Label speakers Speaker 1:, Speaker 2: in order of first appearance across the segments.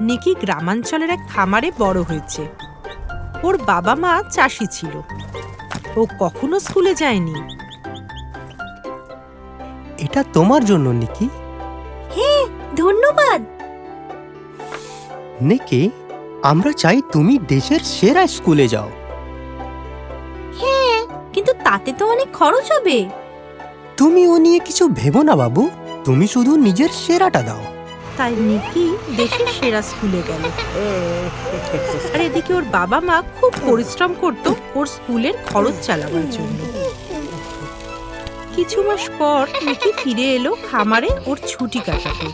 Speaker 1: নিকি গ্রামাঞ্চলের এক খামারে বড় হয়েছে। ওর বাবা মা চাষি ছিল। ও কখনো স্কুলে যায়নি।
Speaker 2: এটা তোমার জন্য নিকি।
Speaker 3: ধন্যবাদ।
Speaker 2: নিকি আমরা চাই তুমি দেশের সেরা স্কুলে যাও।
Speaker 3: হ্যাঁ কিন্তু তাতে তো অনেক খরচ হবে।
Speaker 2: তুমি ও নিয়ে কিছু ভেবো না বাবু। তুমি শুধু নিজের সেরাটা দাও।
Speaker 1: তাই নিকি দেশের সেরা স্কুলে গেল। আর এদিকে ওর বাবা মা খুব পরিশ্রম করত ওর স্কুলের খরচ চালাবার জন্য। কিছু মাস পর নিকি ফিরে এলো খামারে ওর ছুটি কাটাতে।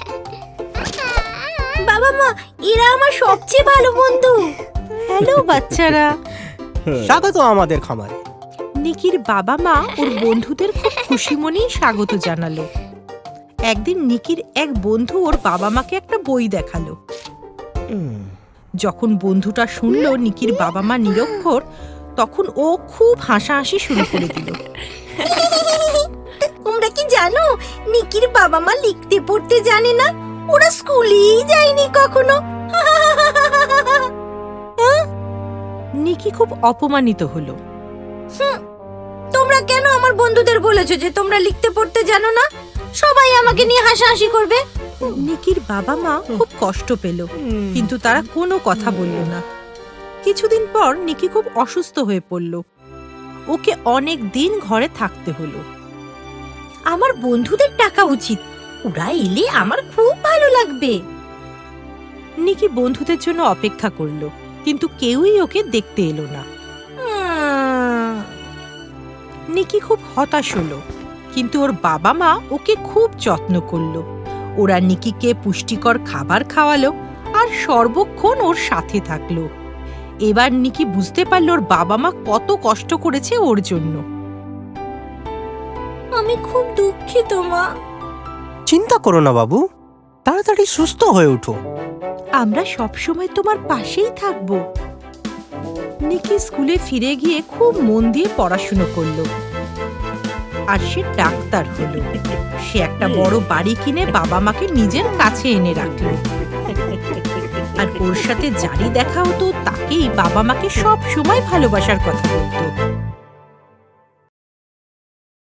Speaker 3: বাবা মা এরা আমার সবচেয়ে ভালো বন্ধু।
Speaker 1: হ্যালো বাচ্চারা।
Speaker 2: স্বাগত আমাদের খামারে।
Speaker 1: নিকির বাবা মা ওর বন্ধুদের খুব খুশি মনেই স্বাগত জানালো। একদিন নিকির এক বন্ধু ওর বাবা মাকে একটা বই দেখাল। যখন বন্ধুটা শুনলো নিকির বাবা মা নিরক্ষর তখন ও খুব হাসাহাসি শুরু করে দিল।
Speaker 3: তোমরা কি জানো নিকির বাবা মা লিখতে পড়তে জানে না? ওরা স্কুলেই যায়নি কখনো।
Speaker 1: নিকি খুব অপমানিত হলো।
Speaker 3: তোমরা কেন আমার বন্ধুদের বলেছ যে তোমরা লিখতে পড়তে জানো না? সবাই আমাকে নিয়ে হাসাহাসি করবে।
Speaker 1: নিকির বাবা মা খুব কষ্ট পেল কিন্তু তারা কোনো কথা বলল না। কিছুদিন পর নিকি খুব অসুস্থ হয়ে পড়ল। ওকে অনেক দিন ঘরে থাকতে হলো।
Speaker 3: আমার বন্ধুদের টাকা উচিত। ওরা এলে আমার খুব ভালো লাগবে।
Speaker 1: নিকি বন্ধুদের জন্য অপেক্ষা করল কিন্তু কেউই ওকে দেখতে এলো না। নিকি খুব হতাশ হলো। কিন্তু ওর বাবা মা ওকে খুব যত্ন করল। ওরা নিকিকে পুষ্টিকর খাবার খাওয়ালো আর সর্বক্ষণ ওর সাথে থাকল। এবার নিকি বুঝতে পারল ওর বাবা মা কত কষ্ট করেছে ওর জন্য।
Speaker 3: আমি খুব দুঃখিত মা।
Speaker 2: চিন্তা করো না বাবু। তাড়াতাড়ি সুস্থ হয়ে ওঠো
Speaker 1: আমরা সবসময় তোমার পাশেই থাকব। নিকি স্কুলে ফিরে গিয়ে খুব মন দিয়ে পড়াশুনো করল। আর সে ডাক্তার হলো। সে একটা বড় বাড়ি কিনে বাবা মাকে নিজের কাছে এনে রাখল। আর ওর সাথে যারই দেখা হতো তাকেই বাবা মাকে সব সময় ভালোবাসার কথা বলতো।